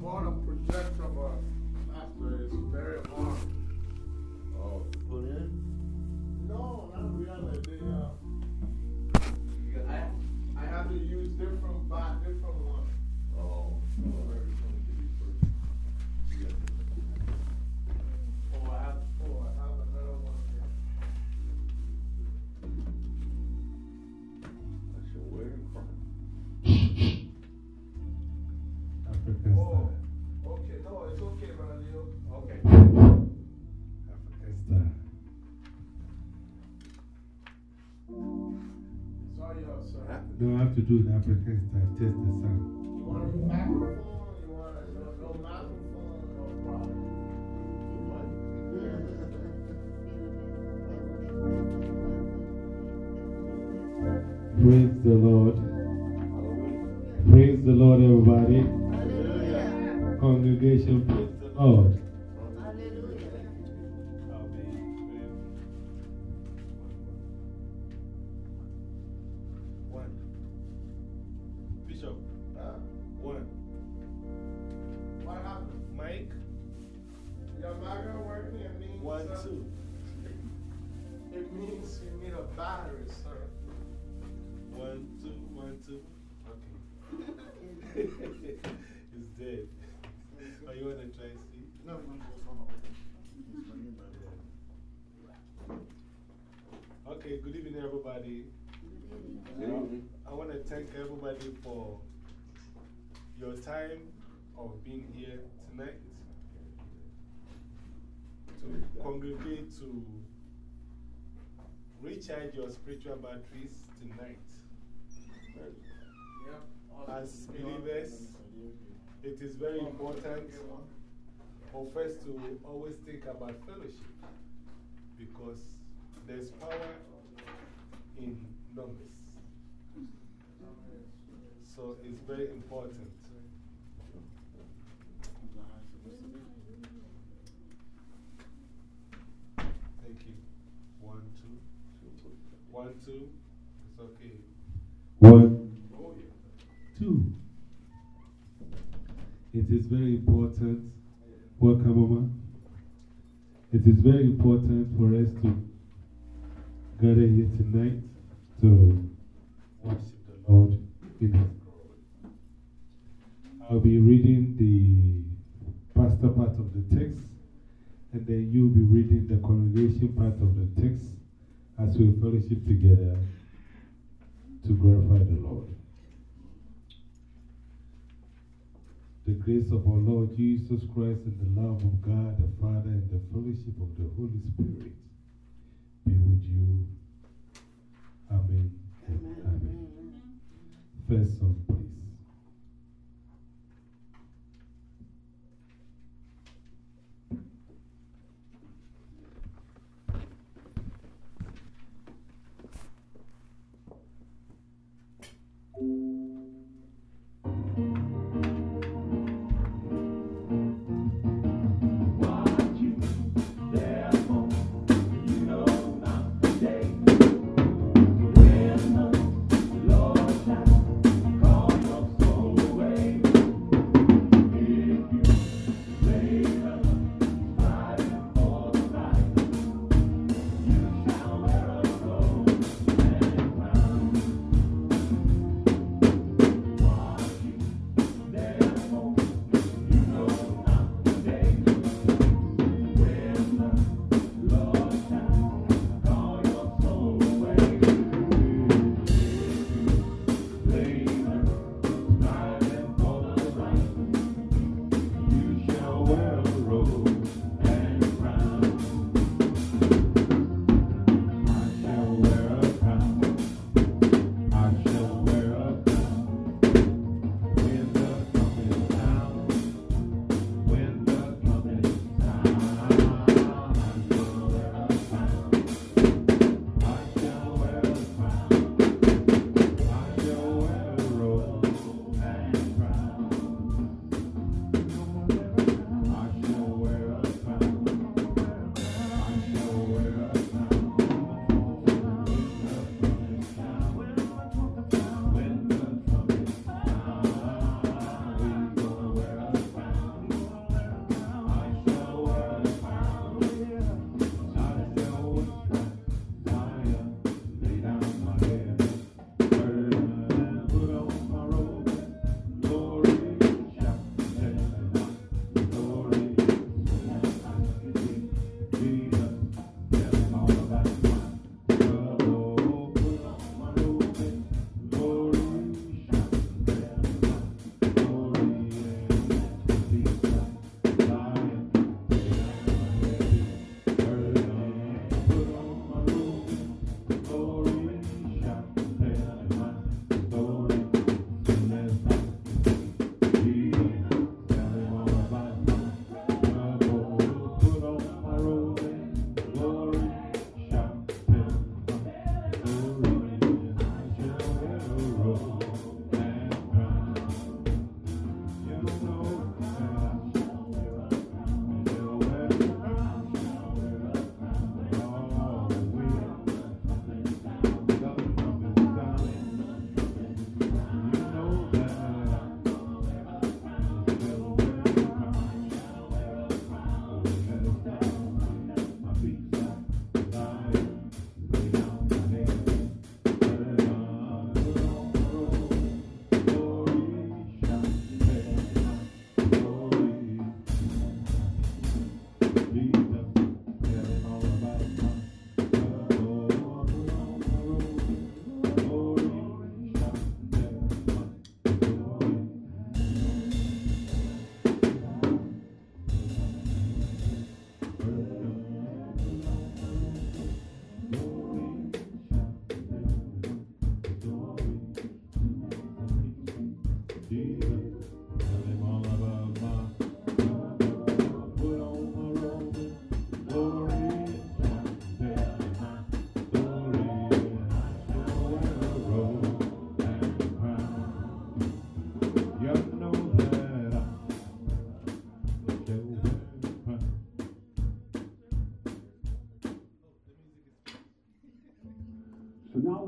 bought a projector, a Pastor, it's very hard. Oh, to put in? No, not really. They, uh, I, I have to use different, different No, I have to do the African style, just the sound. You want microphone? You time of being here tonight to congregate to recharge your spiritual batteries tonight. As believers, it is very important for us to always think about fellowship because there's power in numbers. So it's very important. Thank you. One, two. One, two. It's okay. One, Oh, two. It is very important. Welcome, Mama. It is very important for us to gather here tonight to worship the Lord in His glory. I'll be reading the pastor part of the text, and then you'll be reading the congregation part of the text as we fellowship together to glorify the Lord. The grace of our Lord Jesus Christ and the love of God the Father and the fellowship of the Holy Spirit be with you. Amen. and Amen. First song, please.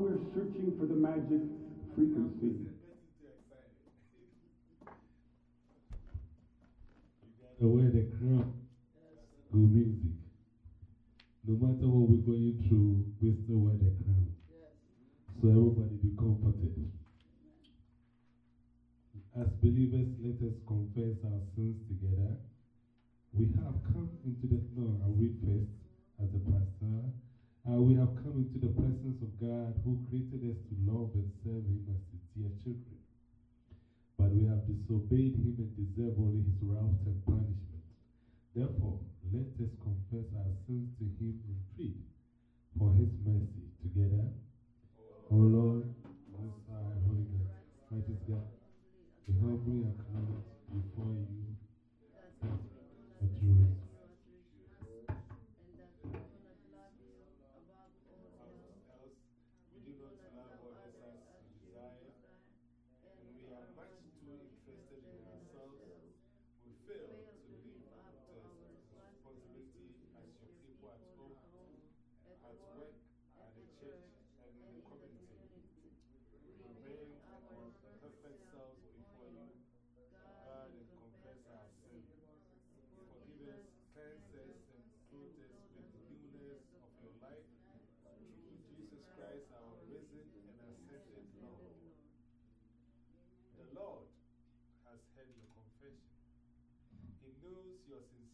We're searching for the magic frequency. You gotta the. Good music. No matter what we're going through, we still wear the crown. So everybody be comforted. As believers, let us confess our sins together. We have come into the, no, I'll read first as a pastor. Uh, we have come into the presence of God who created us to love and serve Him as His dear children. But we have disobeyed Him and deserve only His wrath and punishment. Therefore, let us confess our sins to Him and plead for His mercy together. O Lord, Most High, Holy God, mighty God, we humbly acknowledge before you that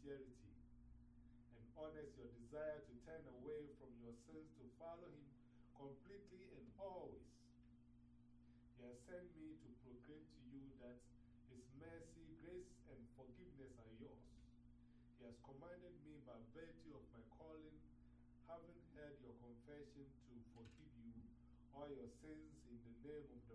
the truth. honors your desire to turn away from your sins to follow Him completely and always. He has sent me to proclaim to you that His mercy, grace, and forgiveness are yours. He has commanded me by virtue of my calling, having heard your confession, to forgive you all your sins in the name of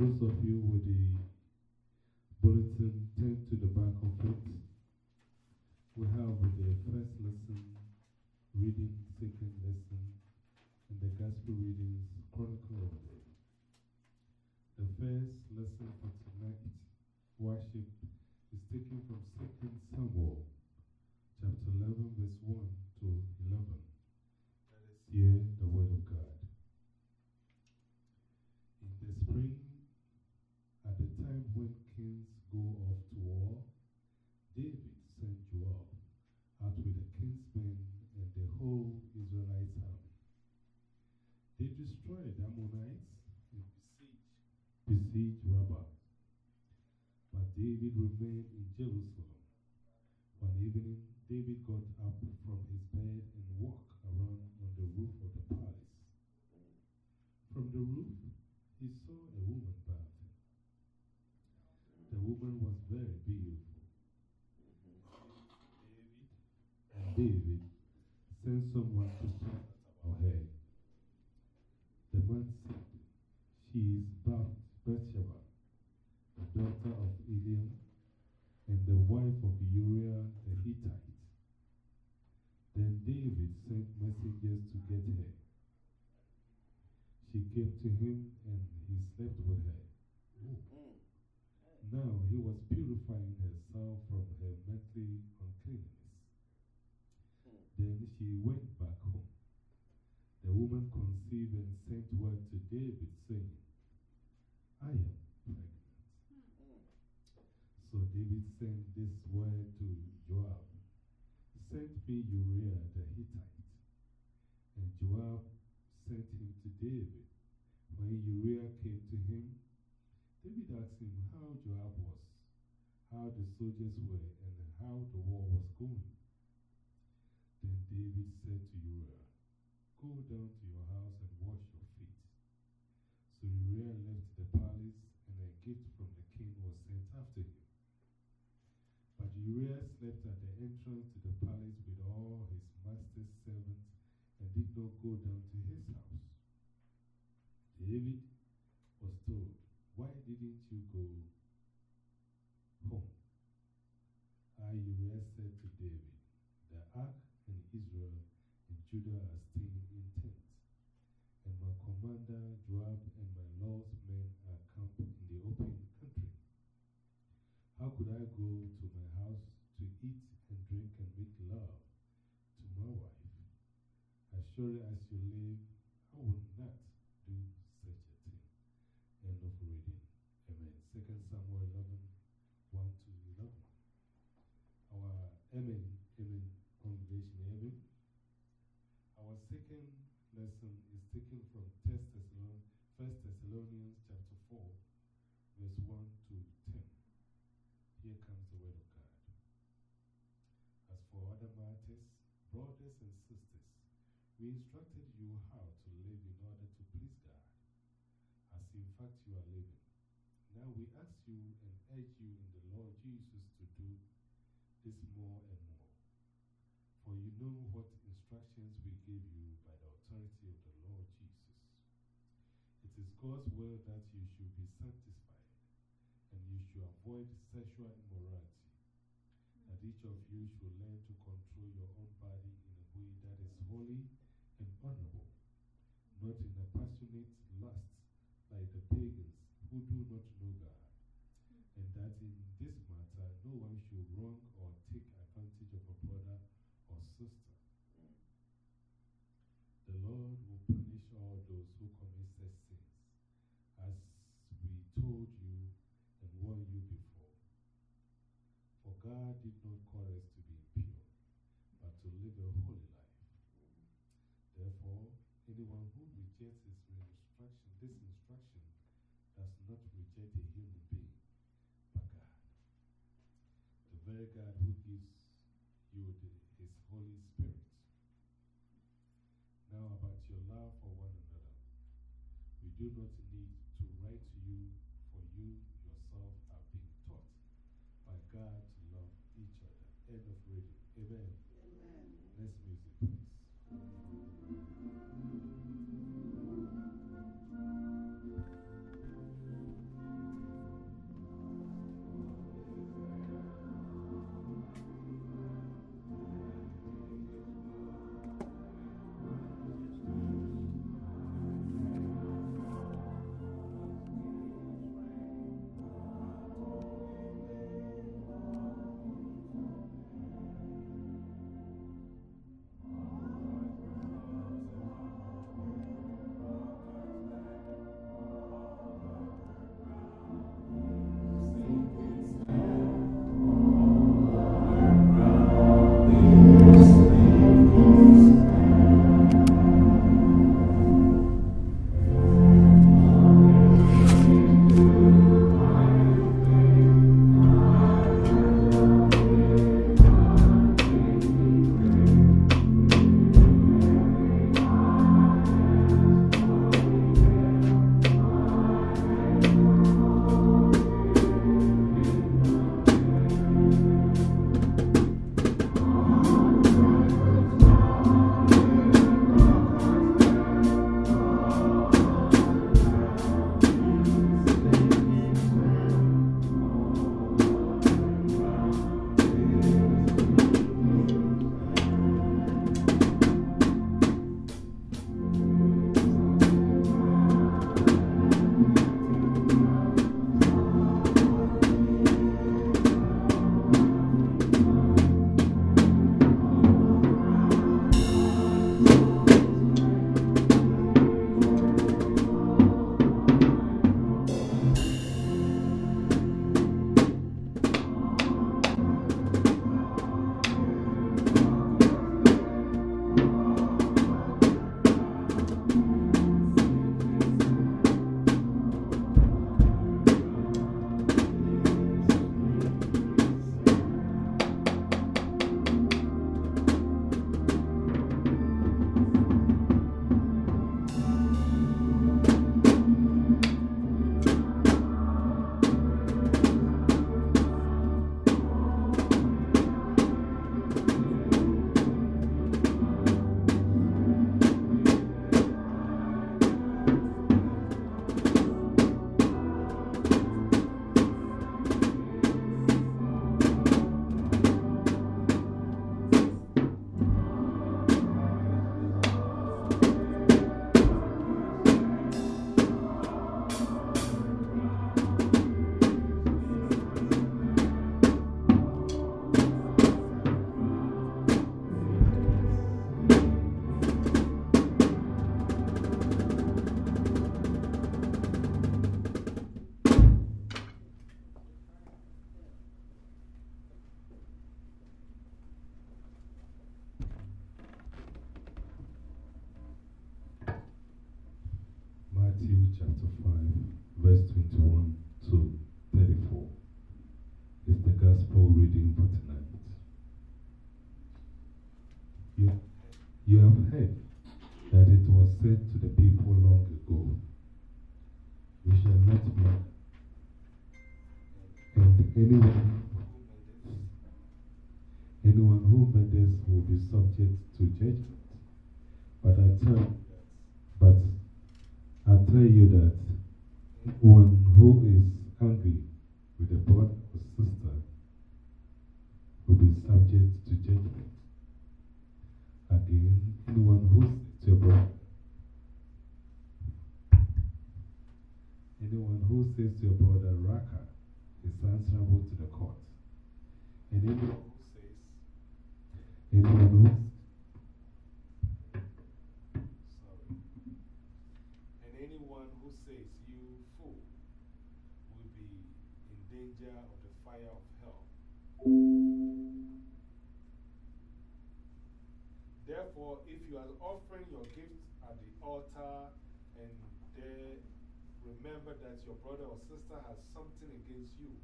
those of you with the bulletin, turn to the back of it. We have the first lesson, reading, second lesson, and the gospel readings, Chronicle the first lesson for tonight, worship, is taken from 2 Samuel, chapter 11, verse 1 to 11. Let us hear the word of God. In the spring, at the time when kings go off to war, David sent Joab out with the king's men and the whole Israelite army. They destroyed the Ammonites and besieged, besieged Rabbah. But David remained in Jerusalem. One evening, David got up from his bed and walked around on the roof of the palace. From the roof, he saw a woman bathing. Was very beautiful. David and David sent someone to about her. The man said, She is Bath Bathsheba, the daughter of Eliam, and the wife of Uriah the Hittite. Then David sent messengers to get her. She came to him and he slept with her. Mm. Now he was purifying herself from her mentally uncleanness. Hmm. Then she went back home. The woman conceived and sent word to David, saying, I am pregnant. Hmm. So David sent this word to Joab Send me Uriah the Hittite. And Joab sent him to David. When Uriah came to him, David asked him how Joab was, how the soldiers were, and how the war was going. Then David said to Uriah, Go down to your house and wash your feet. So Uriah left the palace, and a gift from the king was sent after him. But Uriah slept at the entrance to the palace with all his master's servants and did not go down to his house. David was told, Why didn't you go home? I, Uriah, said to David, The ark and Israel and Judah are staying in tents, and my commander Joab and my lord's men are camped in the open country. How could I go to my house to eat and drink and make love to my wife? Surely you live, I will not do such a thing. End of reading. Amen. 2 Samuel 11 1 to 11. Our Amen, Amen congregation, Amen. Our second lesson is taken from 1 Thessalonians, 1 Thessalonians chapter 4, verse 1 to 10. Here comes the word of God. As for other matters, brothers and sisters, we instructed you how to live in order to please God, as in fact you are living. Now we ask you and urge you in the Lord Jesus to do this more and more. For you know what instructions we gave you by the authority of the Lord Jesus. It is God's will that you should be sanctified and you should avoid sexual immorality, that each of you should learn to control your own body in a way that is holy and honorable, not in a passionate lust like the pagans who do not know God, and that in this matter no one should wrong or take advantage of a brother or sister. The Lord will punish all those who commit such sins, as we told you and warned you before. For God did not call us to be impure, but to live a holy life. Therefore, anyone who rejects his instruction, this instruction does not reject a human being, but God. The very God who gives you the, his Holy Spirit. Now, about your love for one another. We do not subject to judgment. But I tell, but I tell you that one who is angry with a brother or sister will be subject to judgment. Again, anyone who says to brother, anyone who says to a brother, Raca, is answerable to the court. And anyone And anyone who says you fool will be in danger of the fire of hell. Therefore, if you are offering your gift at the altar and there remember that your brother or sister has something against you,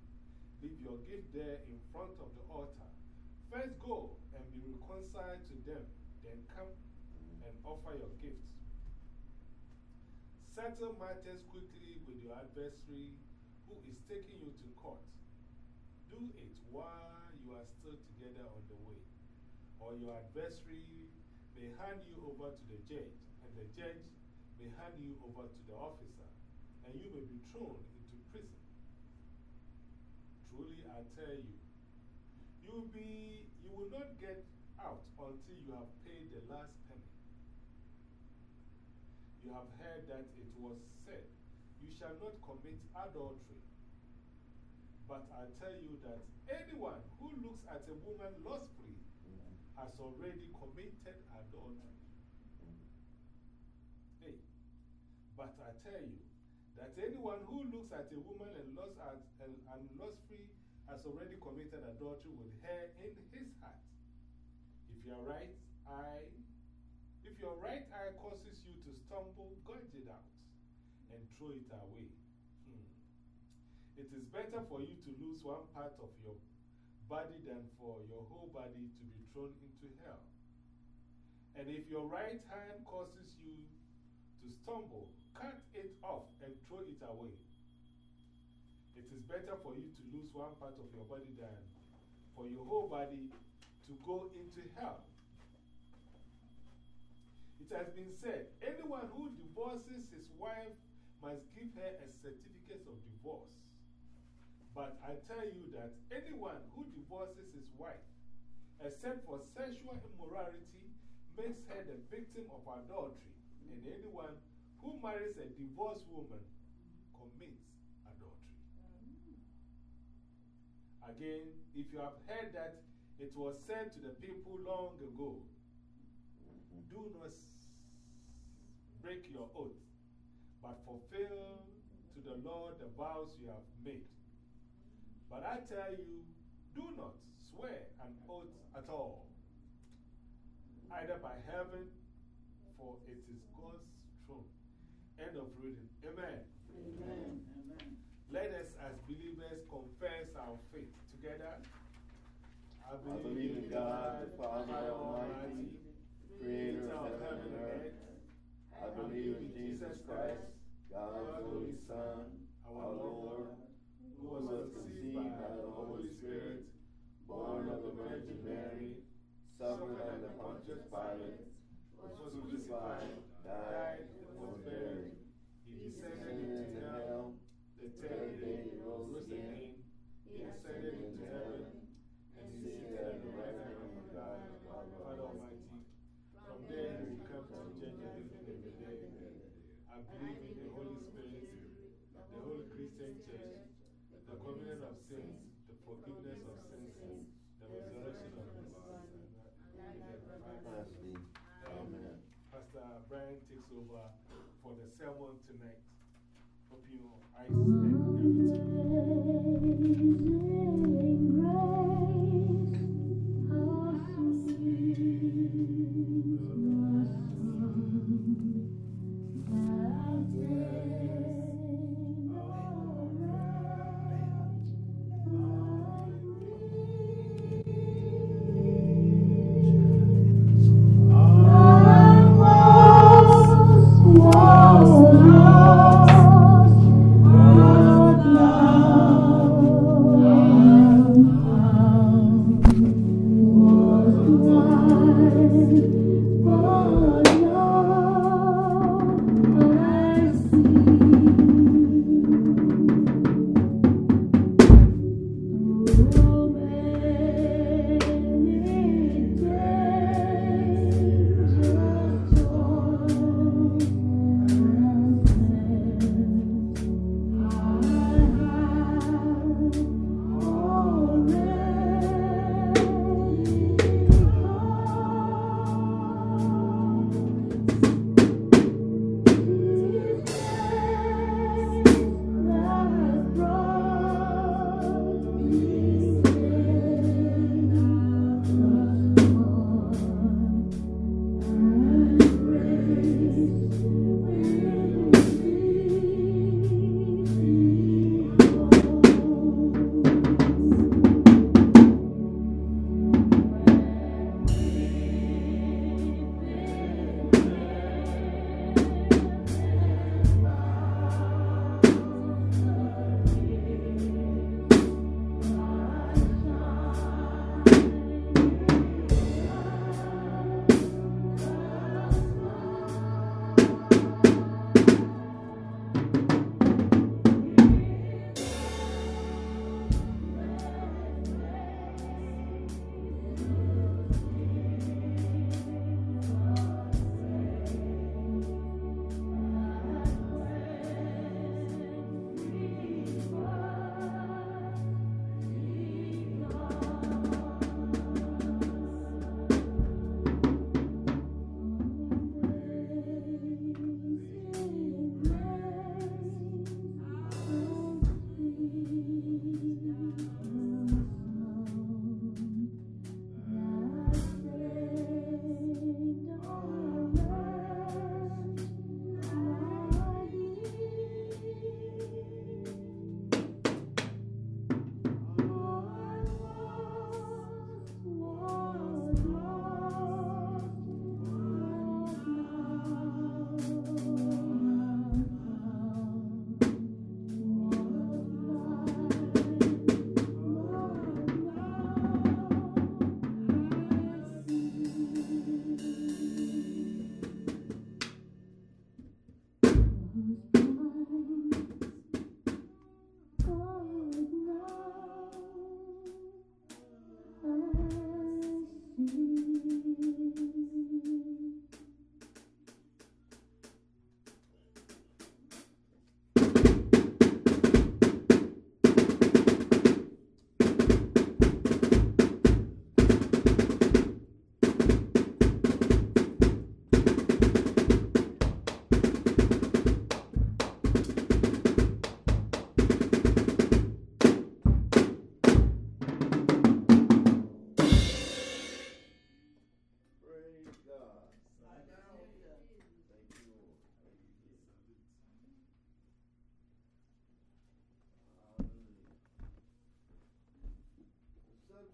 leave your gift there in front of the altar. First go and be reconciled to them, then come and offer your gift. Settle matters quickly with your adversary who is taking you to court. Do it while you are still together on the way, or your adversary may hand you over to the judge, and the judge may hand you over to the officer, and you may be thrown into prison. Truly, I tell you, you will, be, you will not get out until you have paid the last penny. You have heard that it was said, You shall not commit adultery. But I tell you that anyone who looks at a woman lustfully has already committed adultery. Hey, but I tell you that anyone who looks at a woman and lusts at, and, and lustfully has already committed adultery with her in his heart. If your right eye, if your right eye causes you to stumble, gouge it out and throw it away. Hmm. It is better for you to lose one part of your body than for your whole body to be thrown into hell. And if your right hand causes you to stumble, cut it off and throw it away. It is better for you to lose one part of your body than for your whole body to go into hell. It has been said, anyone who divorces his wife must give her a certificate of divorce. But I tell you that anyone who divorces his wife, except for sexual immorality, makes her the victim of adultery. And anyone who marries a divorced woman commits adultery. Again, if you have heard that it was said to the people long ago, do not break your oath, but fulfill to the Lord the vows you have made. But I tell you, do not swear an oath at all, either by heaven, for it is God's throne. End of reading. Amen. Amen. Let us, as believers, confess our faith together. I believe in God, the Father Almighty, creator of heaven and earth. I believe in Jesus Christ, God's only Son, our Lord, who was conceived by the Holy Spirit, born of the Virgin Mary, suffered under Pontius Pilate, was crucified, died, and was buried. He descended into hell. The third day he rose again. He ascended into heaven and is seated at the right hand of God, Father Almighty. From there he will come to judge the living and the dead. I believe in the Holy Spirit, the Holy Christian Church, the communion of sins, the forgiveness of sins, the resurrection of the body, and the um, Amen. Pastor Brian takes over for the sermon tonight. Open your eyes and everything.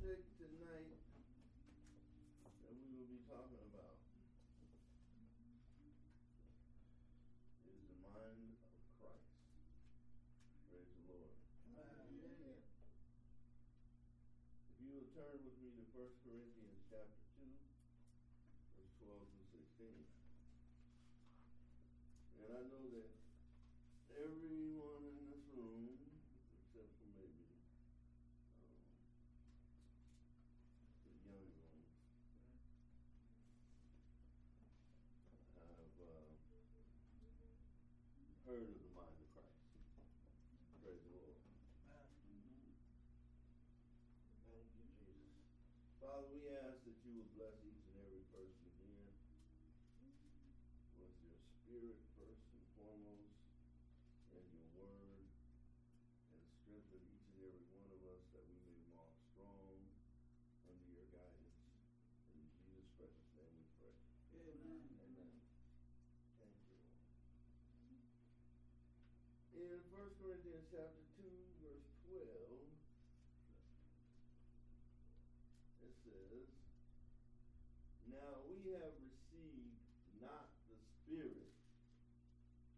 subject tonight that we will be talking about is the mind of Christ. Praise the Lord. Amen. If you will turn with me to 1 Corinthians chapter 2, verse 12 through 16. And I know that everyone heard of the mind of Christ. Praise the Lord. Thank you, Jesus. Father, we ask that you will bless each and every person here with your spirit In 1 Corinthians chapter 2, verse 12, it says, Now we have received not the Spirit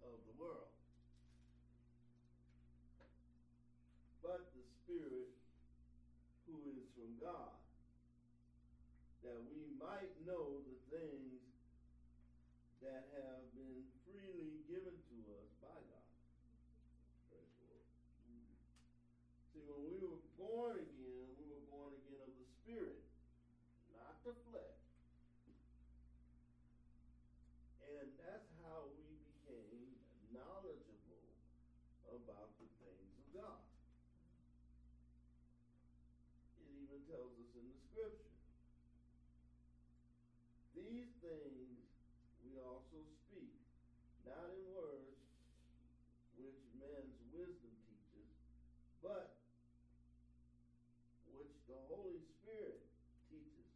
of the world, but the Spirit who is from God, that we might know the things that have been freely given to us by God. Praise the Lord. See, when we were born again, we were born again of the Spirit, not the flesh. And that's how we became knowledgeable about the things of God. It even tells us in the scripture. These things we also speak, not in words which men's wisdom teaches, but which the Holy Spirit teaches,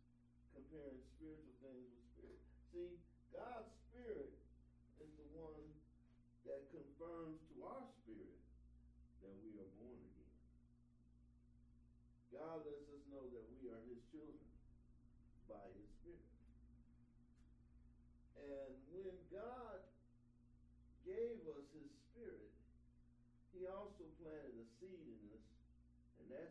comparing spiritual things with spirit. See, God's Spirit is the one that confirms to our spirit that we are born again. God lets us know that we are His children by His Spirit. And when God gave us His Spirit, He also planted a seed in us, and that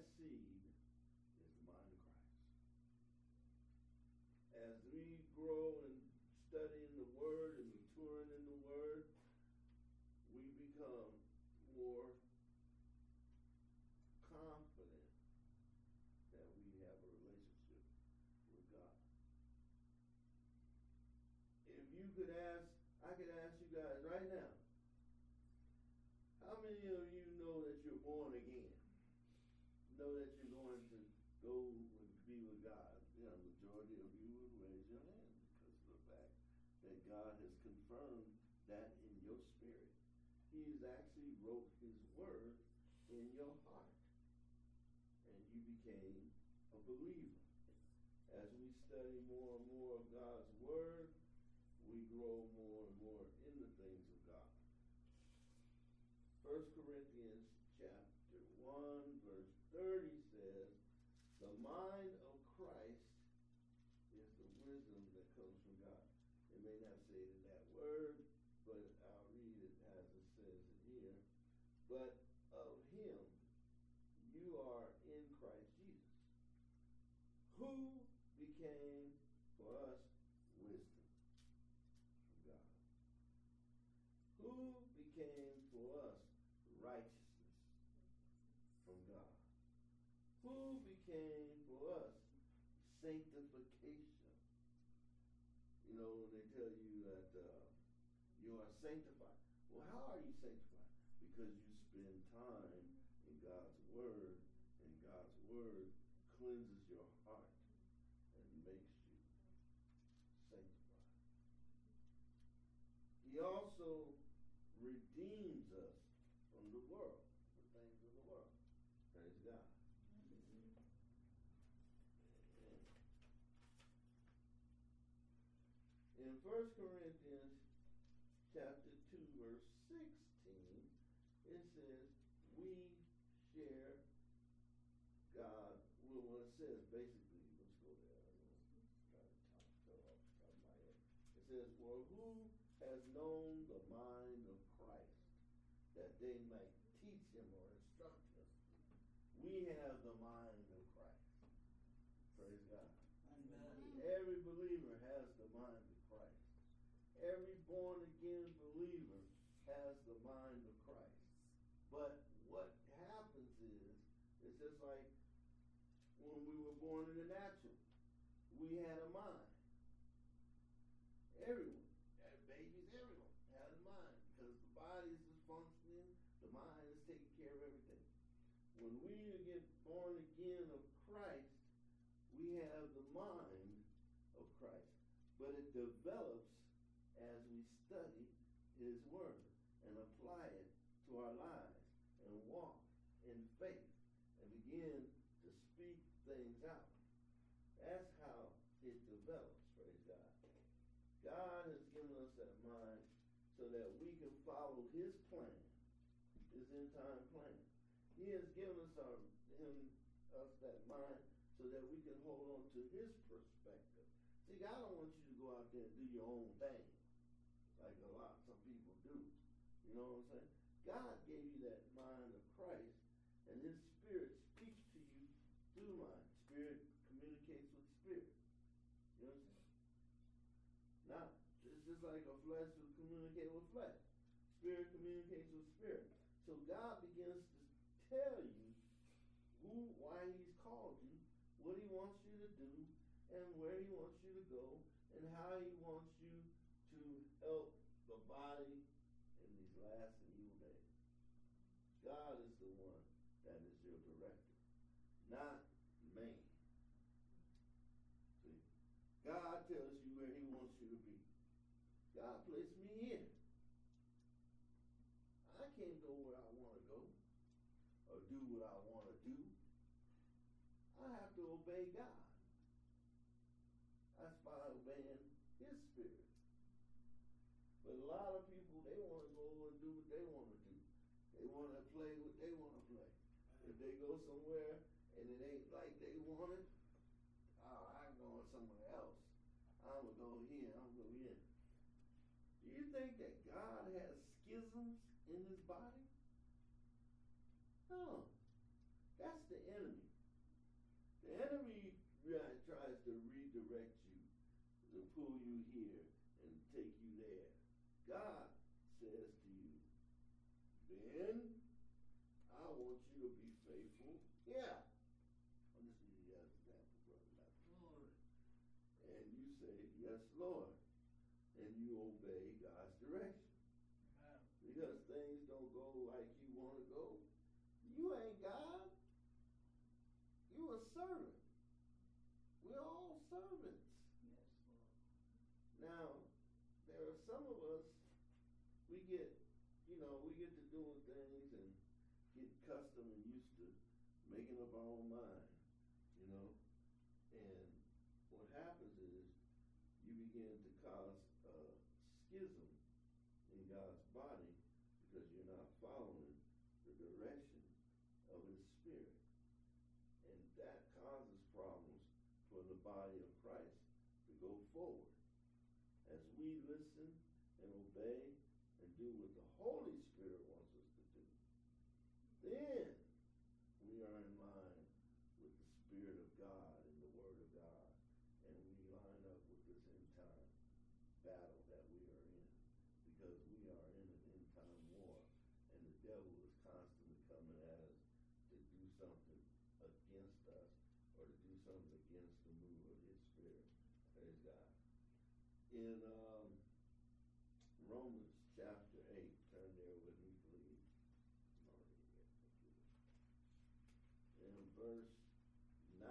If you could ask, I could ask you guys right now, how many of you know that you're born again? Know that you're going to go and be with God? You know, majority of you would raise your hand because of the fact that God has confirmed that in your spirit. He has actually wrote his word in your heart. And you became a believer. As we study more and more of God's word, we grow more and more in the things of God. 1 Corinthians chapter 1, verse 30 says, The mind of Christ is the wisdom that comes from God. It may not say it in that word, but I'll read it as it says it here. But of him you are in Christ Jesus, who became for us wisdom from God, who became for us righteousness from God, who became for us sanctification. You know, when they tell you that uh, you are sanctified. Well, how are you sanctified? Because you spend time in God's Word, and God's Word cleanses your heart and makes you sanctified. He also redeems us from the world, the things of the world. Praise God. In 1 Corinthians chapter 2, verse 16, it says, We share God. Well, what it says basically, let's go there. I'm try to tell off the top of my head. It says, For who has known the mind of Christ that they might teach him or instruct him? We have the mind of Christ. Every born again believer has the mind of Christ. But what happens is, it's just like when we were born in the natural, we had a mind. Everyone, babies, everyone had a mind because the body is functioning, the mind is taking care of everything. When we get born again of Christ, we have the mind of Christ. But it develops as we study His Word and apply it to our lives and walk in faith and begin to speak things out. That's how it develops, praise God. God has given us that mind so that we can follow His plan, His end time plan. He has given us our him us that mind so that we can hold on to his perspective. See, God don't want you to go out there and do your own thing, like a lot some people do. You know what I'm saying? God gave you that mind of Christ, and his spirit speaks to you through mind. Spirit communicates with spirit. You understand? Now, it's just like a flesh will communicate with flesh. Spirit communicates with spirit. So God begins to tell you who, why He's called you, what He wants you to do, and where He wants you to go, and how He wants you to help the body in these last and evil days. God is the one that is your director, not man. See, God tells you where He wants you to be. God placed me here. I can't go where I want to go or do what I want to do. I have to obey God. That's by obeying His Spirit. But a lot of people, they want to go and do what they want to do. They want to play what they want to play. If they go somewhere and it ain't like they want it, oh, I'm going somewhere else. I'm going to go here, I'm going to go here. Do you think that God has schisms in his body? In um, Romans chapter 8, turn there with me, please. In verse 9.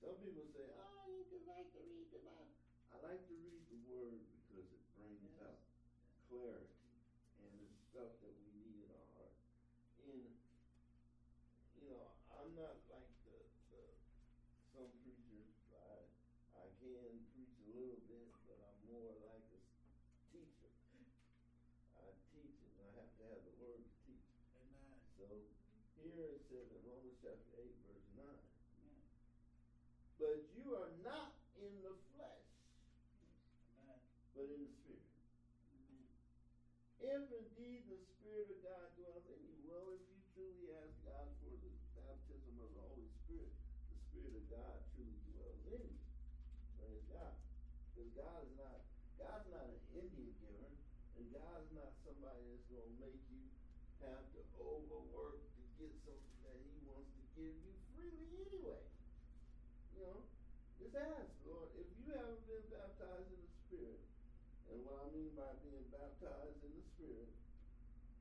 Some people say, oh, you just like to read the Bible. I like to read the word because it brings out clarity and it's stuff that we need in our heart. In you know, I'm not like the, the some preachers. I I can preach a little bit, but I'm more like a teacher. I teach and I have to have the word to teach. Amen. So here it says in Romans chapter 8, verse 9. Amen. But you are not in the flesh, Amen. but in the spirit. Amen. If indeed the Spirit of God dwells in you, well, if you truly ask God for the baptism of the Holy Spirit, the Spirit of God truly dwells in you. Praise God. Because God is not, God's not an Indian giver, and God's not somebody that's going to make you have to overwork to get something that He wants to give you freely anyway. You know, just ask, Lord, if you haven't been baptized in the Spirit, and what I mean by being baptized in the Spirit,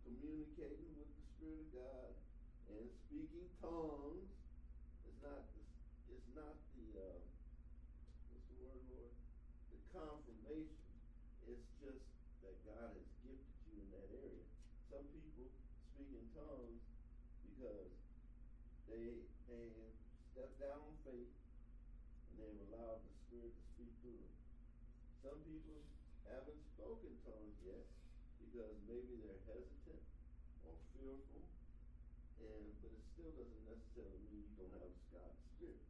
communicating with the Spirit of God and speaking tongues, it's not the, it's not the uh, what's the word, Lord? The confirmation. It's just that God has gifted you in that area. Some people speak in tongues because they they have stepped down on faith and they've allowed the Spirit to speak through them. Some people haven't spoken tongues yet because maybe they're hesitant or fearful, and but it still doesn't necessarily mean you don't have God's Spirit.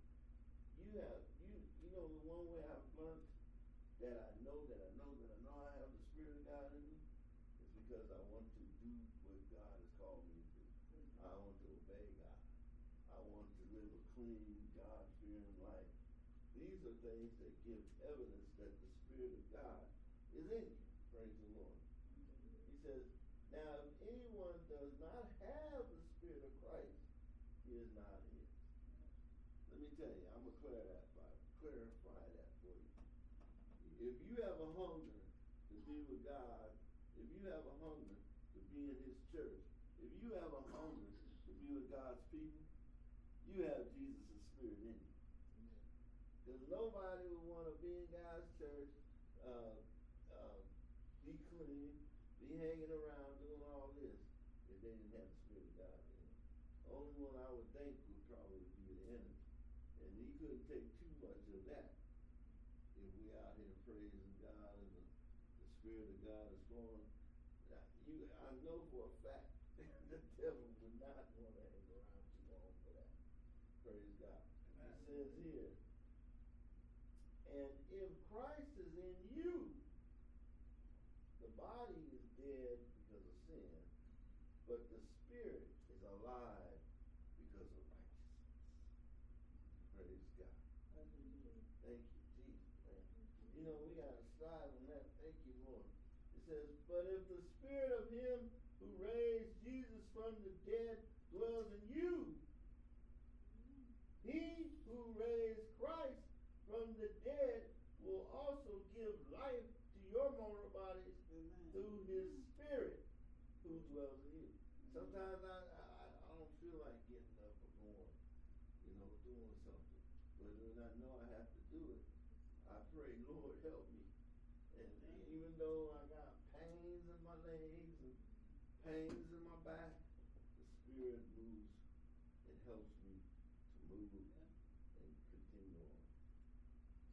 You have you you know the one way I've learned that I know that I know that I know I have the Spirit of God in me is because I want to do what God has called me to. I want to obey God. I want to live a clean, God fearing life. These are things that give evidence that the Spirit of God is in you. Praise the Lord. He says, Now if anyone does not have the Spirit of Christ, he is not his. Let me tell you, I'm gonna clear that by clarify that for you. If you have a hunger to be with God, if you have a hunger to be in his church, if you have a hunger to be with God's people, you have Jesus' spirit in you. Because nobody would want to be in God's church, uh, be clean, be hanging around doing all this if they didn't have the Spirit of God in them. The only one I would think would probably be the enemy. And he couldn't take too much of that if we out here praising God and the, the Spirit of God is flowing. You, I know for a fact the devil would not want to hang around too long for that. Praise God. It says here, and if Christ is in you, the body is dead because of sin, but the spirit is alive because of righteousness. Praise God. Thank you, Jesus, man. You know, we got to strive on that. Thank you, Lord. It says, But if the spirit of him who raised Jesus from the dead dwells in you, he who raised Christ from the dead will also give life to your mortal bodies through his spirit who dwells in you. Sometimes I, I, I don't feel like getting up or going, you know, doing something. But when I know I have to do it, I pray, Lord, help me. And even though I got pains in my legs and pains in my back, the spirit moves and helps me to move and continue on.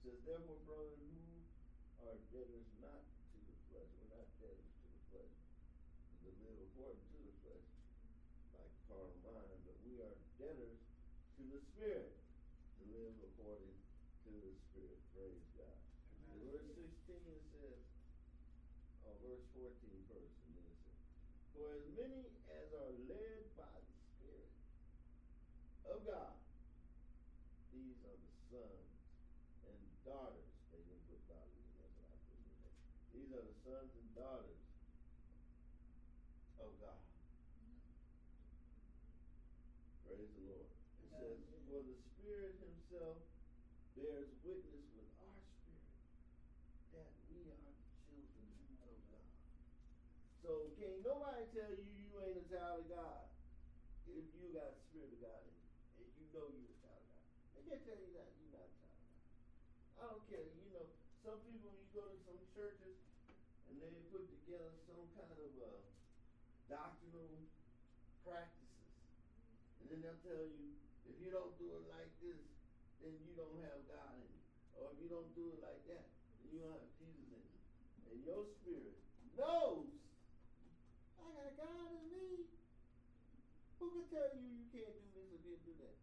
It says, therefore, brethren, who are debtors not to the flesh, we're not debtors to the flesh, to live according to the flesh, like carnal mind, but we are debtors to the Spirit, to live according to the Spirit. Praise God. In verse 16 says, or verse 14 first, and then it says, For as many as are led by the Spirit of God, these are the sons and daughters. They didn't put daughters in there, but I put it in there. These are the sons and daughters of God. Praise the Lord. It says, For the Spirit Himself bears witness with our spirit that we are children of God. So can't nobody tell you you ain't a child of God if you got the Spirit of God in you and you know you're a child of God. They can't tell you that you're not a child of God. I don't care. You know, some people you go to some churches and they put together some kind of uh, doctrinal practices. And then they'll tell you, if you don't do it like this, then you don't have God in you. Or if you don't do it like that, then you don't have Jesus in you. And your spirit knows, I got God in me. Who can tell you you can't do this or can't do that?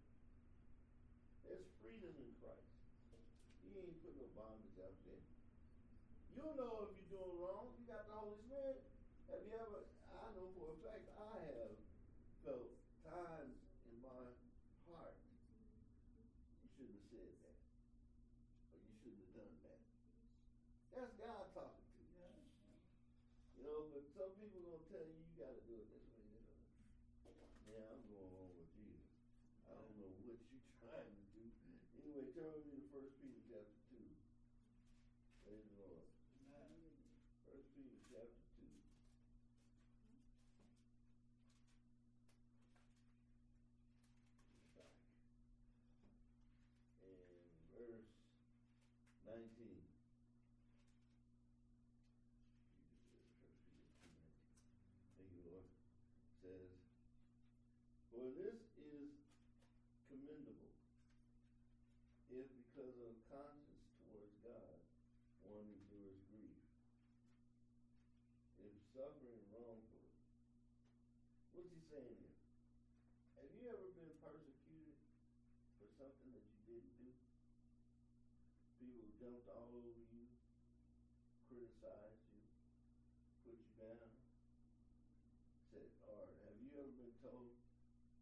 There's freedom in Christ. He ain't put no bondage out there. You'll know if you're doing wrong. You got the Holy Spirit. Have you ever, I know for a fact, I have felt times in my heart, you shouldn't have said that. Or you shouldn't have done that. That's God talking to you. Yeah. You know, but some people gonna tell you you gotta do it this way, this way. Yeah, I'm going on with Jesus. I don't know what you trying to do. Anyway, turn with me to First Peter chapter two. Praise the Lord. Amen. First Peter chapter two. Back. And verse nineteen. Thank you, Lord. Says, For this is commendable, if because of conscience towards God, one endures grief. If suffering wrongfully. What's he saying jumped all over you, criticized you, put you down. Said, or have you ever been told,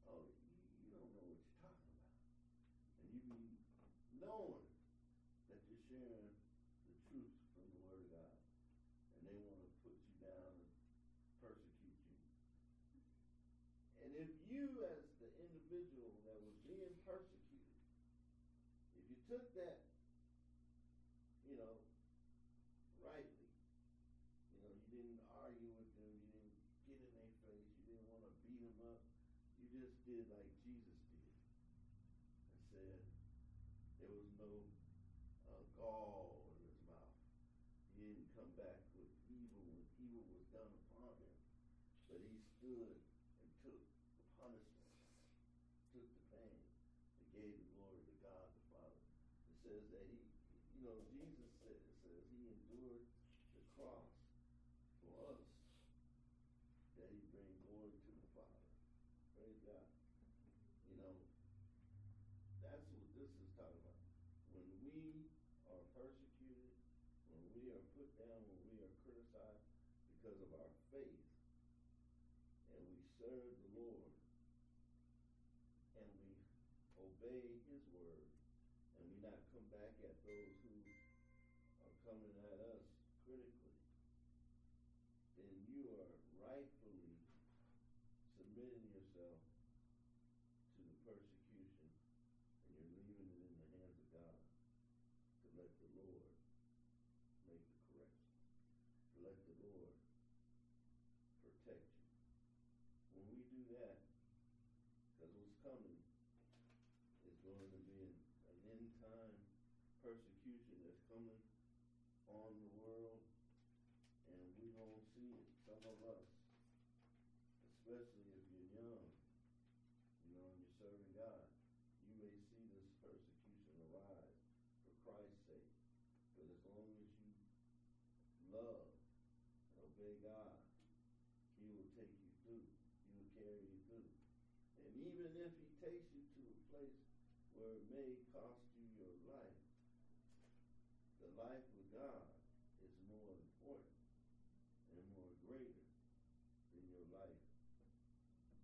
oh, you, you don't know what you're talking about? And you be knowing that you're sharing the truth from the Word of God. And they want to put you down and persecute you. And if you, as the individual that was being persecuted, if you took that, you know, rightly, you know, you didn't argue with them, you didn't get in their face, you didn't want to beat them up, you just did like Jesus did and said there was no uh, gall in his mouth. He didn't come back with evil when evil was done upon him, but he stood and took the punishment, took the pain, and gave the glory to God the Father. It says that he, you know, Jesus it says he endured the cross for us, that he bring glory to the Father. Praise God. You know, that's what this is talking about. When we are persecuted, when we are put down, when we are criticized because of our faith, and we serve the Lord, and we obey His word, and we not come back at those who are coming at us critically, then you are rightfully submitting yourself to the persecution and you're leaving it in the hands of God to let the Lord make the correction, to let the Lord protect you. When we do that, because what's coming is going to be an, an end time persecution that's coming on the world, and we don't see it. Some of us, especially if you're young, you know, and you're serving God, you may see this persecution arise for Christ's sake. But as long as you love and obey God, He will take you through. He will carry you through. And even if He takes you to a place where it may cost you your life, the life with God is more important and more greater than your life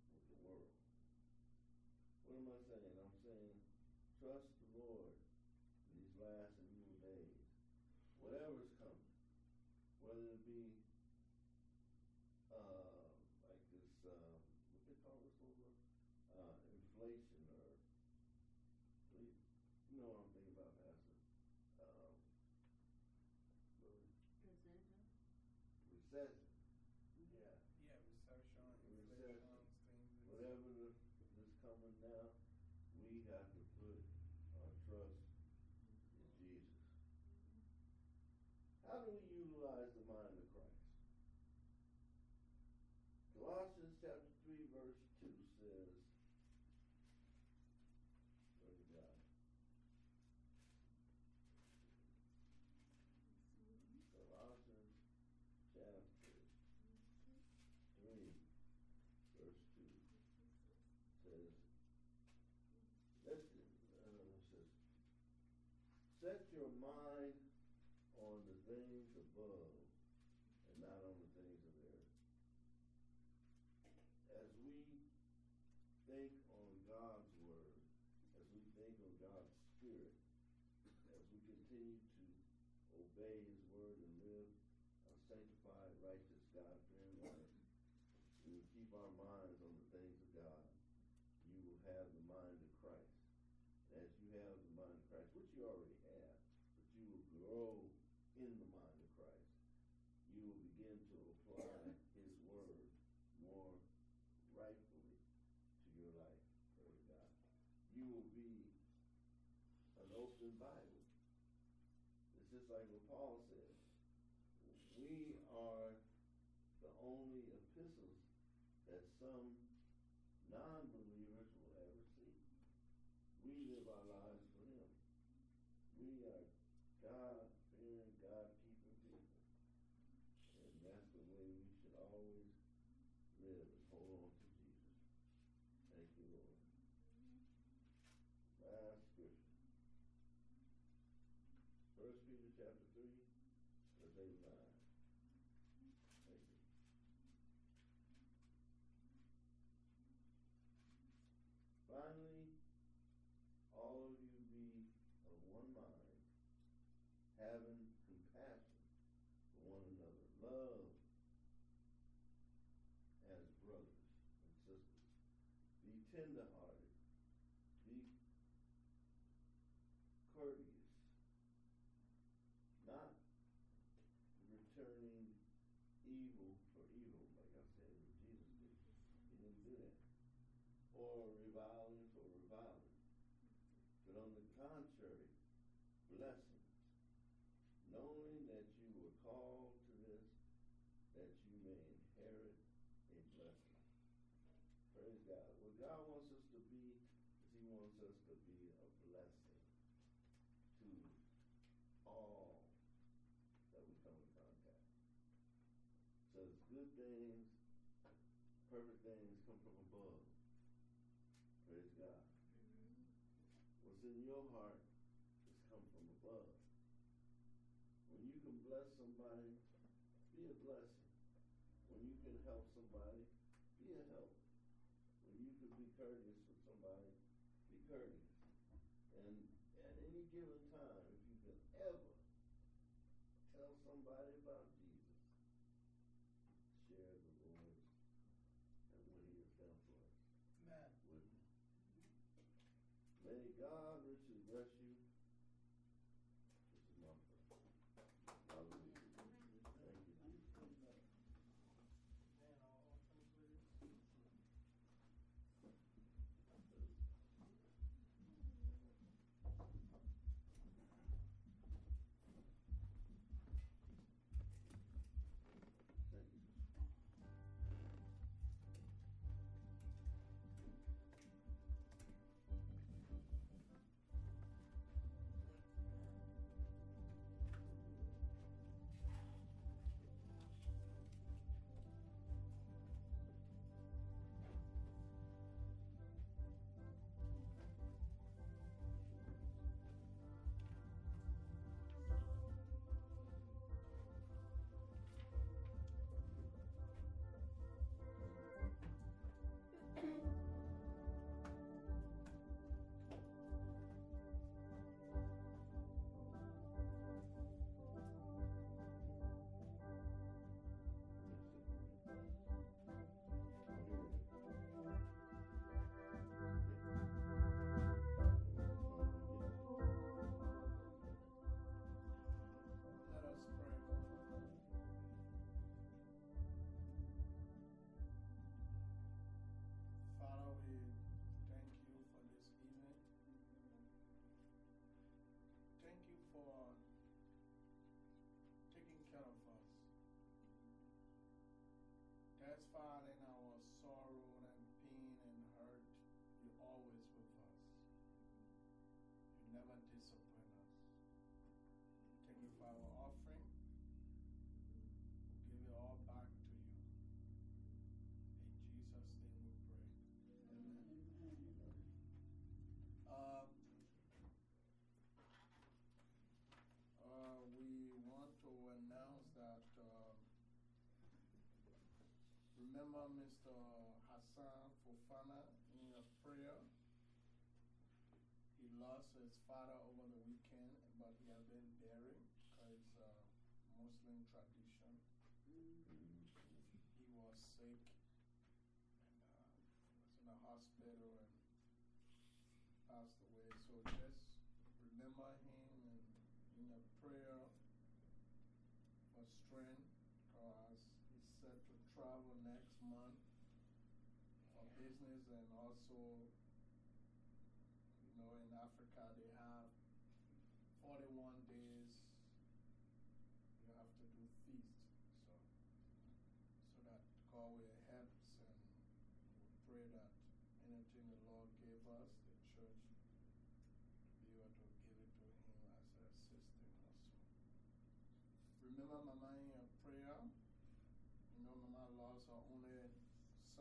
with the world. What am I saying? I'm saying trust the Lord in these last and evil days. Whatever's coming, whether it be uh, like this, uh, what they call this over, uh, inflation or, you know what I'm thinking about, Pastor? Um, what- Recession. Recession. Yeah. Yeah, recession, Recession. inflation, things. like- Whatever the, is coming now, we have to put our trust in Jesus. How do we utilize the mind of Christ? Colossians chapter three verse two says, Praise God. Colossians chapter three verse two says, let's, uh, it says, your mind on the things above and not on the things of the earth. As we think on God's word, as we think on God's spirit, as we continue to obey his word and live a sanctified, righteous, God-fearing life, we will keep our minds on the things of God, you will have the mind of Christ. And as you have the mind of Christ, which you already have, but you will grow in the mind of Christ, you will begin to apply his word more rightfully to your life. Praise God. You will be open Bible. It's just like what Paul said. We are the only epistles that some non believers will ever see. We live our lives for Him. We are God fearing, God keeping people. And that's the way we should always live and hold on to Jesus. Thank you, Lord. Last scripture. First Peter chapter 3, verse 8 and 9. Thank you. Finally, all of you be of one mind, having compassion for one another. Love as brothers and sisters. Be tenderhearted. Be courteous. Not returning evil for evil, like I said, what Jesus did. He didn't do that. Or reviling for reviling. But on the contrary, blessings, knowing that you were called to this, that you may inherit a blessing. Praise God. What God wants us to be is He wants us to be a blessing to all that we come in contact. So it's good things, perfect things come from above. Praise God. What's in your heart has come from above. When you can bless somebody, be a blessing. When you can help somebody, be a help. When you can be courteous with somebody, be courteous. And at any given time, if you can ever tell somebody about Jesus, share the Lord and what he has done for us Amen. with me. May God richly bless you. Never disappoint us. Thank you for our offering. We'll give it all back to you. In Jesus' name we pray. Amen. Uh, uh, we want to announce that uh, remember Mr. Hassan Fofana in your prayer. He lost his father over the weekend, but he has been buried because uh, Muslim tradition. He was sick and uh, was in the hospital and passed away. So just remember him and in a prayer for strength because he's set to travel next month for business and also, you know, in Africa they have 41 days you have to do feast. So, so that God will help us and we pray that anything the Lord gave us, the church be able to give it to him as a system also. Remember Mama in your prayer. You know, Mama lost her only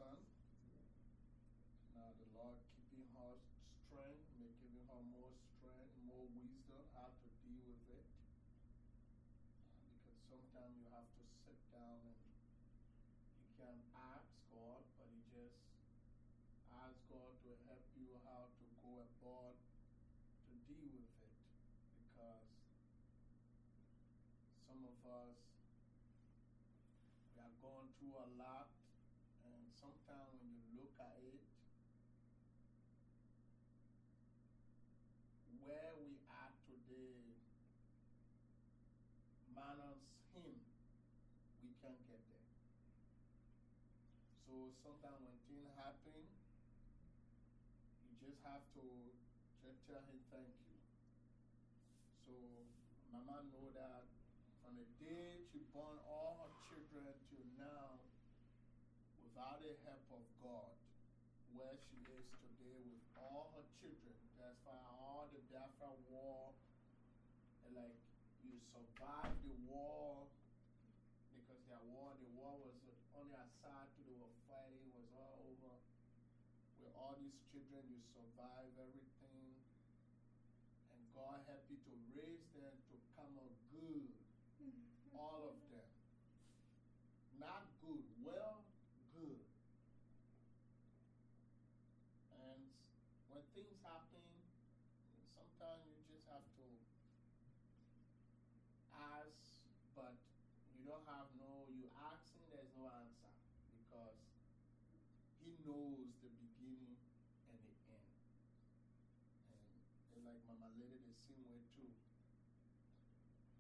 son. Now the Lord keeping her strength, may giving her more strength, more wisdom how to deal with it. Because sometimes you have to sit down and you can ask God, but you just ask God to help you how to go about to deal with it. Because some of us, we are going through a lot, and sometimes when you look where we are today, minus Him, we can't get there. So sometimes when things happen, you just have to just tell Him thank you. So Mama know that from the day she born all her children till now, without the help of God, where she is today with all her children. That's why all the Biafra war, and like you survived the war because their war, the war was on their side too, they were fighting, was all over. With all these children, you survive everything. And God helped you to raise them to come out good. all of them. Not good, well, good. And when things happen, sometimes you just have to ask, but you don't have no, you asking, there's no answer because He knows the beginning and the end. And, and Lady, the same way too.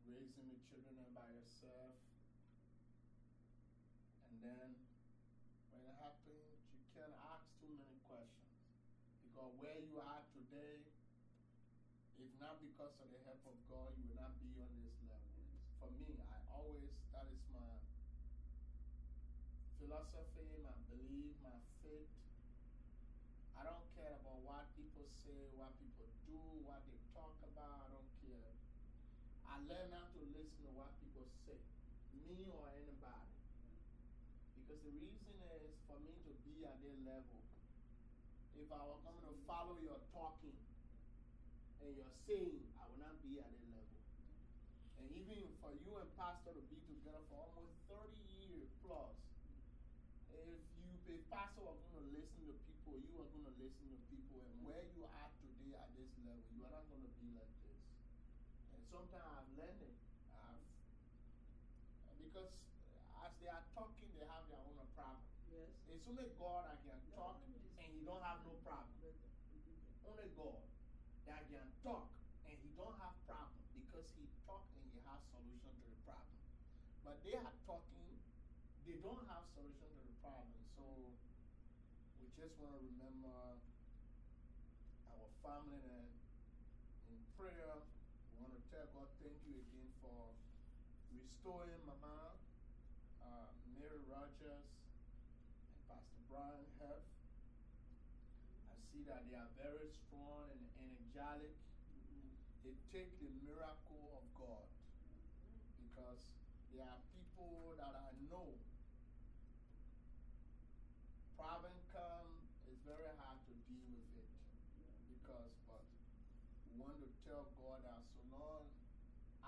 Raising the children by yourself. And then when it happens, you can't ask too many questions. Because where you are today, if not because of the help of God, you will not be on this level. For me, I always, that is my philosophy, my belief, my faith. I don't care about what people say, what people do, what they talk about. I don't care. I learn not to listen to what people say, me or anybody. Because the reason is for me to be at their level. If I was coming to follow your talking and your saying, I will not be at their level. And even for you and Pastor to be together for almost 30 years plus, if you, if Pastor are going to listen to people, you are going to listen to people, and where you are today at this level, you are not going to be like sometimes I've learned it. I've, because as they are talking, they have their own problem. Yes. It's only God that can talk and he don't have no problem. Only God that can talk and he don't have problem because he talk and he has solution to the problem. But they are talking, they don't have solution to the problem. So we just want to remember our family and in prayer. We want to tell God thank you again for restoring Mama, uh, Mary Rogers, and Pastor Brian Health. I see that they are very strong and energetic. They take the miracle of God because there are people that I know. Problem come, it's very hard to deal with it because, but we want to tell God that so long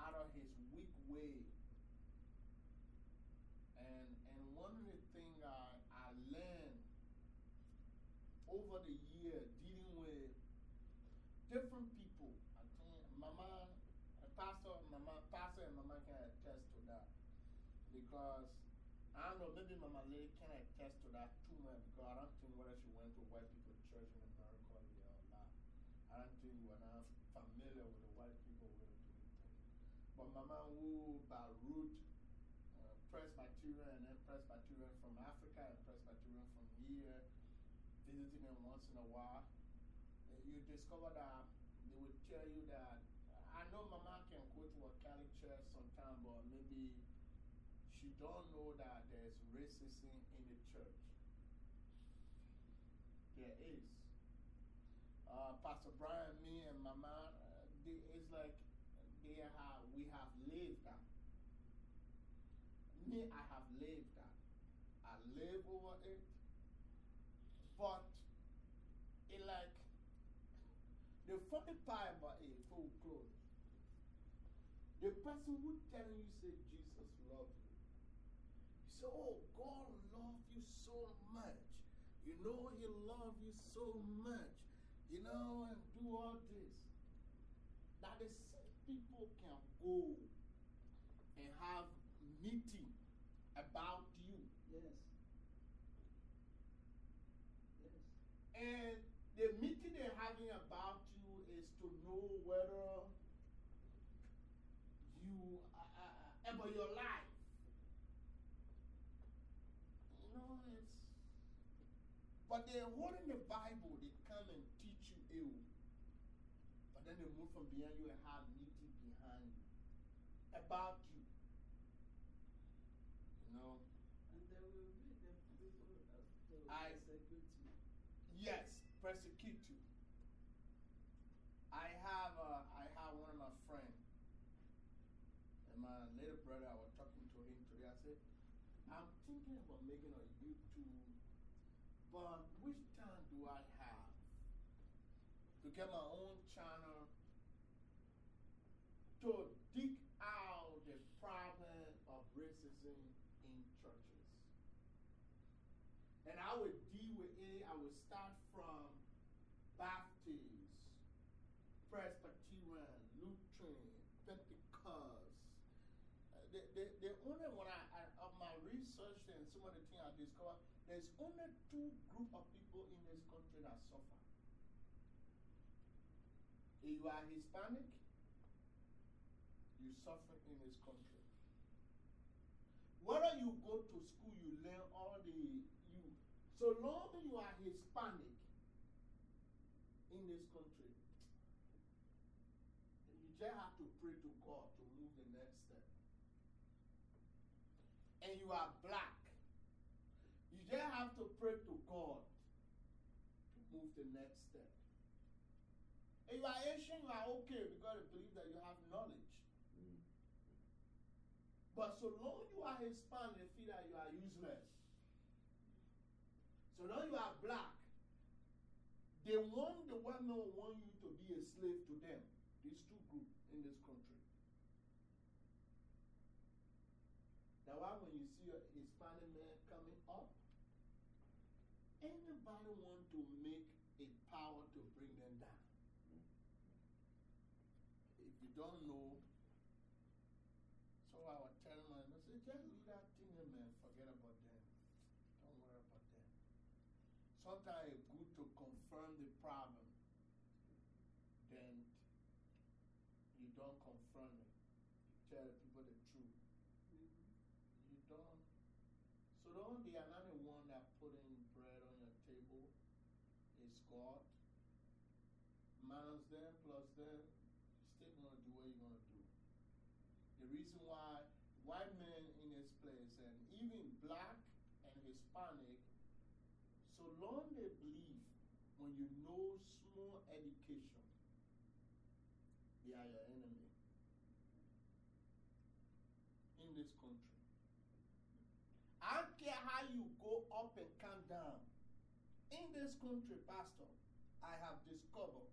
out of his weak way. And, and one of the things I, I learned over the year dealing with different people, I think Mama, uh, Pastor, Mama, Pastor and Mama can attest to that. Because I don't know, maybe Mama Lady can attest to that too much because I don't think whether she went to white people church in America or not. I don't think we're not familiar with the white people way of doing things. But Mama who by root uh, Presbyterian and then Presbyterian from Africa and Presbyterian from here, visiting them once in a while, you discover that they would tell you that I know Mama can go to a Catholic church sometime, but maybe she don't know that there's racism in the church. There is. Uh, Pastor Brian, me, and Mama, uh, they, it's like they have, we have lived that. Me, I have lived that. I live over it. But it like, the funny part about it, we close, the person who telling you say Jesus loves you, you say, oh, God loves you so much. You know he loves you so much. You know, and do all this. That the same people can go and have meeting about you. Yes. Yes. And the meeting they're having about you is to know whether you, uh, uh, about your life. You know, it's. But they're holding the Bible, they come and teach you ill. But then they move from behind you and have meeting behind you about you. You know? And they will be the people that will I- persecute you. Yes, persecute you. I have uh, I have one of my friends, and my little brother. I was talking to him today. I said, I'm thinking about making a but which time do I have to get my own channel to dig out the problem of racism in churches? And I would deal with it. I would start from Baptist, Presbyterian, Lutheran, Pentecost. Uh, the, the, the only one I, I, of my research and some of the things I discovered, there's only two group of people in this country that suffer. If you are Hispanic, you suffer in this country. Whether you go to school, you learn all the you. So long as you are Hispanic in this country, you just have to pray to God to move the next step. And you are black, you have to pray to God to move the next step. And you are Asian, you are okay because you believe that you have knowledge. Mm. But so long you are Hispanic, they feel that you are useless. So long you are black, they want the white men want you to be a slave to them. These two groups in this country. That's why when you see a Hispanic man coming up, anybody want to make a power to bring them down. If you don't know, so I was telling my I said, just leave that thing in, man. Forget about them. Don't worry about them. Sometimes it's good to confirm the problem than you don't confront it. You tell the people the truth. You don't. So don't be another one that putting bread on your table is God. Minus them, plus them, you're still going to do what you're going to do. The reason why white men in this place and even black and Hispanic, so long they believe when you know small education, they are your enemy in this country. I don't care how you go up and come down. In this country, Pastor, I have discovered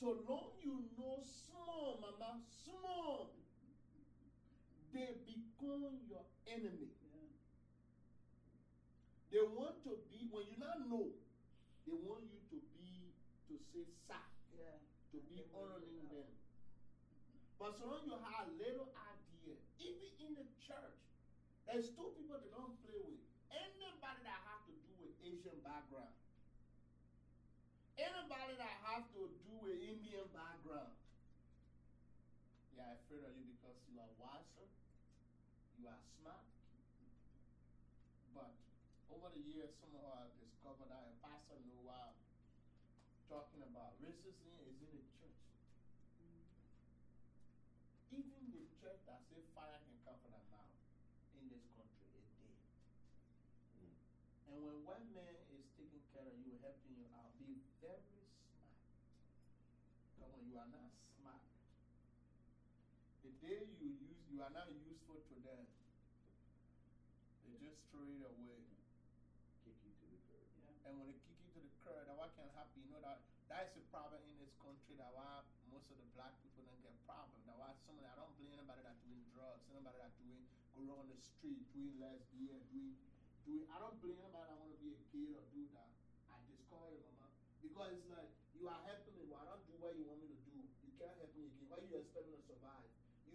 so long you know small, mama, small, they become your enemy. Yeah. They want to be, when you not know, they want you to be, to say sa, Yeah. to be honoring them. But so long you have a little idea, even in the church, There's two people that don't play with. Anybody that have to do with Asian background. Anybody that have to do with Indian background. They are afraid of you because you are wiser, you are smart. But over the years, somehow I've discovered that a pastor I'm talking about racism is in the church. Even the church that say fire can come from the mouth in this country is there. And when one man is taking care of you, helping you out, be very smart. Because when you are not smart, the day you use you are not useful to them, they just throw it away. Kick you to the curb. And when they kick you to the curb, that what can happen, you know that that is a problem in this country. That why most of the black people don't get problems. That why some of them, I don't blame anybody that doing drugs, anybody that doing go on the street, doing lesbian, doing doing. I don't blame anybody that want to be a kid or do that. I discover it, mama, because it's like you are helping me, but I don't do what you want me to do. You can't help me again. Why you expect me to survive?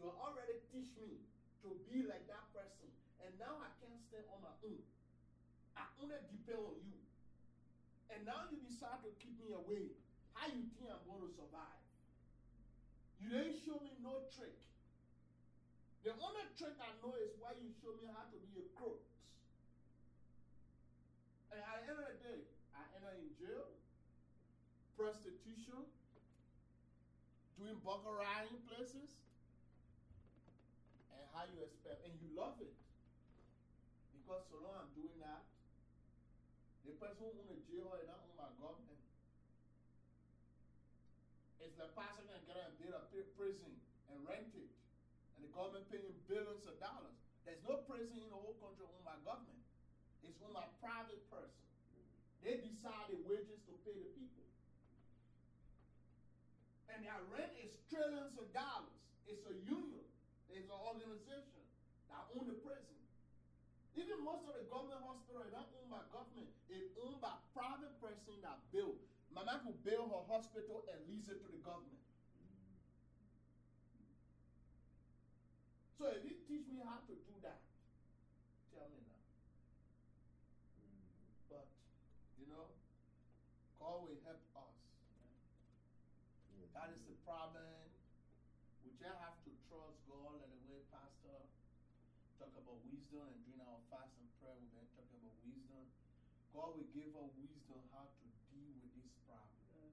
You already teach me to be like that person, and now I can't stand on my own. I only depend on you. And now you decide to keep me away. How you think I'm going to survive? You didn't show me no trick. The only trick I know is why you show me how to be a crook. And at the end of the day, I up in jail, prostitution, doing bugger riding places. And how you expect, and you love it. Because so long I'm doing that, the person who own a jail is not owned by government. It's the pastor can get a bit of prison and rent it. And the government paying billions of dollars. There's no prison in the whole country owned by government. It's owned by private person. They decide the wages to pay the people. And their rent is trillions of dollars. It's a union. Organization that own the prison. Even most of the government hospitals are not owned by government. It's owned by private person that build. My man could build her hospital and lease it to the government. So if you teach me how to do that, tell me now. But, you know, God will help us. That is the problem. We just have to trust God and the way Pastor talk about wisdom and during our fast and prayer we've been talking about wisdom. God will give us wisdom how to deal with this problem.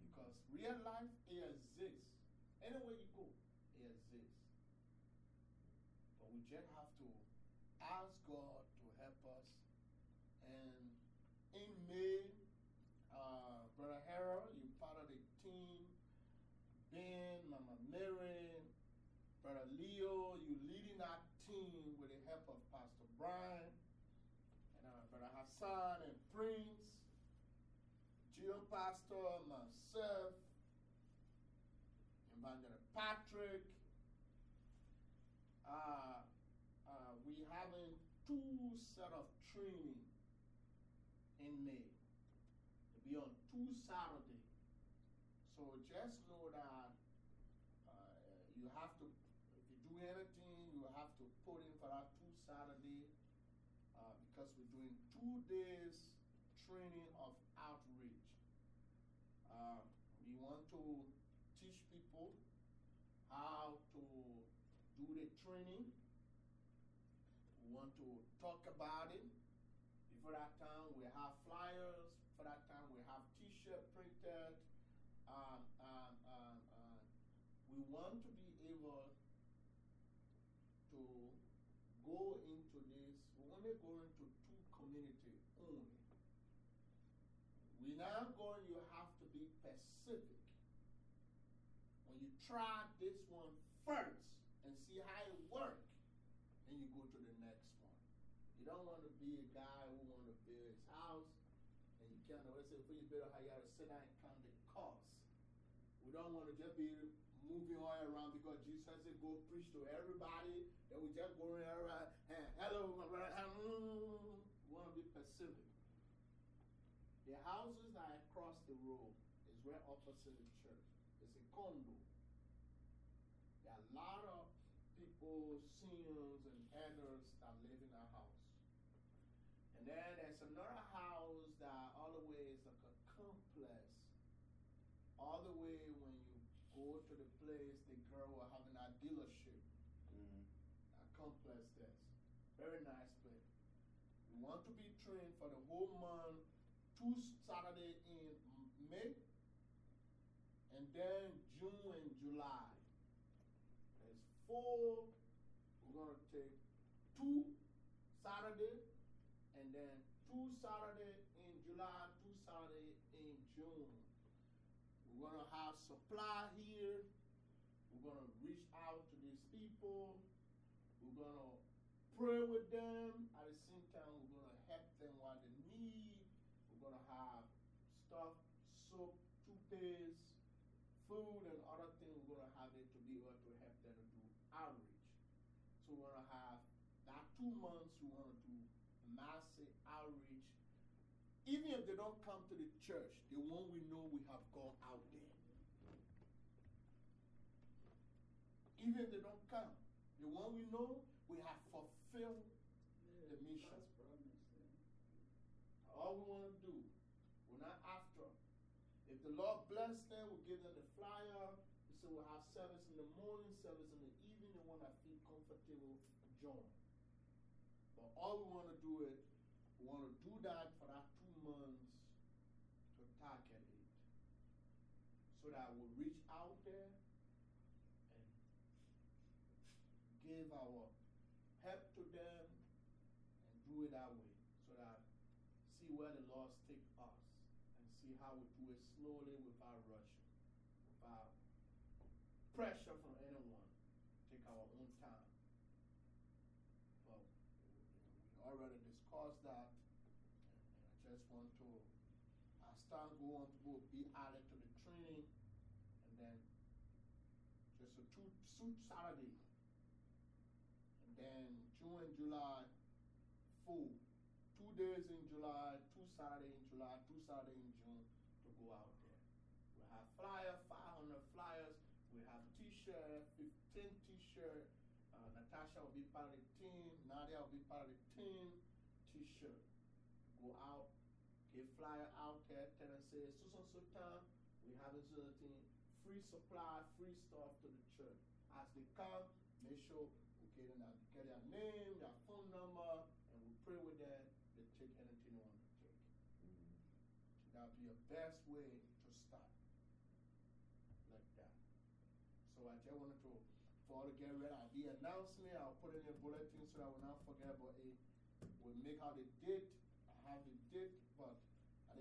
Because real life it exists. Anywhere you go, it exists. But we just have to ask God to help us. And in May, uh, Brother Harold, you're part of the team. Ben, Mama Mary, Brother Leo, you leading that team with the help of Pastor Brian, and uh, Brother Hassan and Prince, Geo Pastor, myself, Evangelist Patrick. Uh, uh, we having two set of training in May. To be on two Saturdays. So just know that uh, you have to, if you do anything, you have to put in for that two Saturday uh, because we're doing two days training of outreach. Uh, we want to teach people how to do the training. We want to talk about it. Before that time, we have flyers. For that time, we have t-shirt printed. Um, um, um, uh, we want to be able to go into this. We only go into two community only. We're not going, you have to be specific. When you try this one first and see how it works, then you go to the next one. You don't want to be a guy who want to build his house and you can't always say, before you build a house, you have to sit down and count the costs. We don't want to just be moving all around because Jesus said, go preach to everybody. Then we just go around and hello, my brother. We want to be specific. The houses that are across the road is right opposite the church. It's a condo. There are a lot of people seniors, and elders that live in our house. And then there's another house that all the way is like a complex. All the way when you go to the place, the girl will have a dealership, Mm. a complex there. Very nice place. We want to be trained for the whole month, two Saturday in May, and then June and four. We're going to take two Saturday, and then two Saturday in July, two Saturday in June. We're going to have supply here. We're going to reach out to these people. We're going to pray with them. At the same time, we're going to help them what they need. We're going to have stuff, soap, toothpaste, food, and other things. We're going to have it to be able to help them to do outreach. So we're going to have that two months, we want to do massive outreach. Even if they don't come to the church, the one we know we have gone out there. Even if they don't come, the one we know we have fulfilled Yeah, the mission. Promise, yeah. All we want to do, we're not after. If the Lord bless them, we'll give them the flyer. We say we'll have service in the morning, service in the evening, the one that feel comfortable, all we want to do is, we want to do that for that two months to target it. So that we'll reach out there and give our help to them and do it that way. So that see where the Lord take us and see how we do it slowly without rushing, without pressure from anyone. Take our own time. But we already discussed that, and I just want to, as time go on, to be added to the training, and then just a two, two Saturday, and then June July, full two days in July, two Saturday in July, two Saturday in June to go out there. We have flyer, 500 flyers. We have t-shirt, 15 t-shirt. Uh, Natasha will be part of the team. Nadia will be part of the team. T-shirt. Go out, get flyer out say, so so so time. We have this other thing. Free supply, free stuff to the church. As they come, make sure we get, their- get their name, their phone number, and we pray with them. They take anything they want to take. Mm. That would be the best way to start. Like that. So I just wanted to, for all to get ready, I'll be announcing it. I'll put in a bulletin so that I will not forget about it. We'll make out the date. I have the date,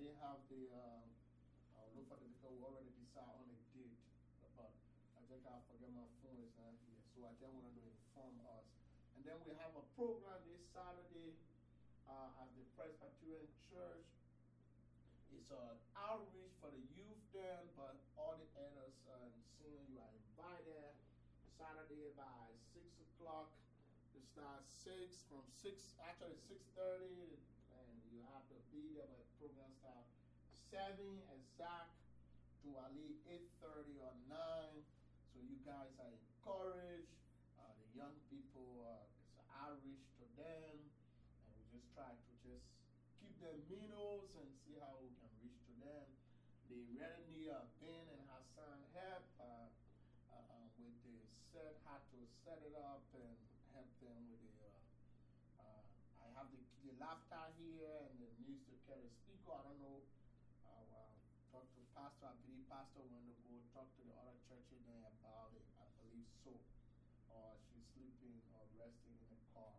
I didn't have the, uh, I'll look for the, because we already decided on the date. But I just gotta forget my phone is not here. So I just wanted to inform us. And then we have a program this Saturday uh, at the Presbyterian Church. It's an outreach for the youth then, but all the elders uh, and seniors, you are invited. Saturday by 6 o'clock. It starts 6, from 6, actually 6.30, and you have to be there, but program starts 7 exact to least 8.30 or 9. So you guys are encouraged. Uh, the young people, uh, it's outreach to them. And we just try to just keep them minnows and see how we can reach to them. They really need uh, Ben and Hassan help uh, uh, uh, with the set, how to set it up and help them with the. Uh, uh, I have the, the laptop here and the needs to carry speaker. I don't know. Uh, uh, talk to Pastor. I believe Pastor went to go talk to the other churches there about it. I believe so. Or she's sleeping or resting in the car.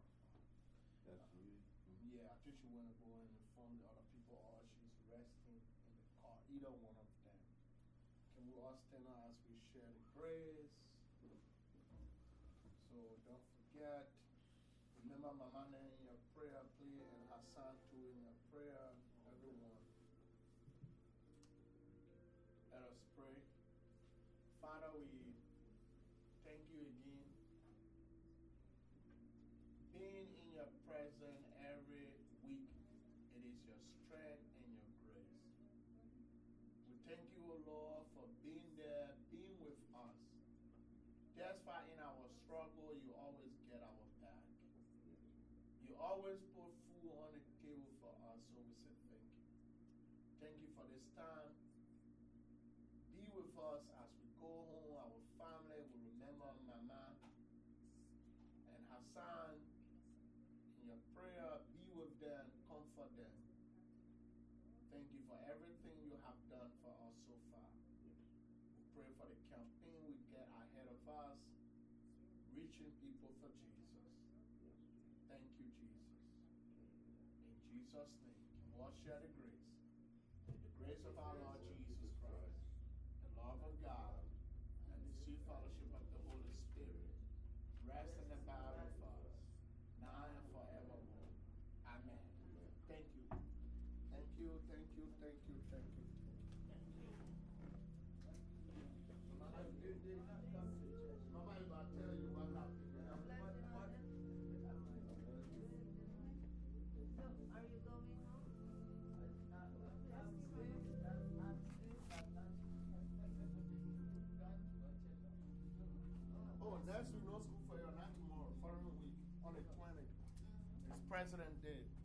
That's uh, really. Mm-hmm. Yeah, I think she want to go and inform the other people, or she's resting in the car. Either one of them. Can we all stand up as we share the grace? Strength and your grace. We thank you, O Lord, for being there, being with us. That's why in our struggle, you always get our back. You always put food on the table for us, so we say thank you. Thank you for this time. Be with us as we go home. Our family will remember Mama and Hassan. In your prayer, be with them, comfort them. Thank you for everything you have done for us so far. We pray for the campaign we get ahead of us, reaching people for Jesus. Thank you, Jesus. In Jesus' name, all share the grace? May the grace of our Lord President Day.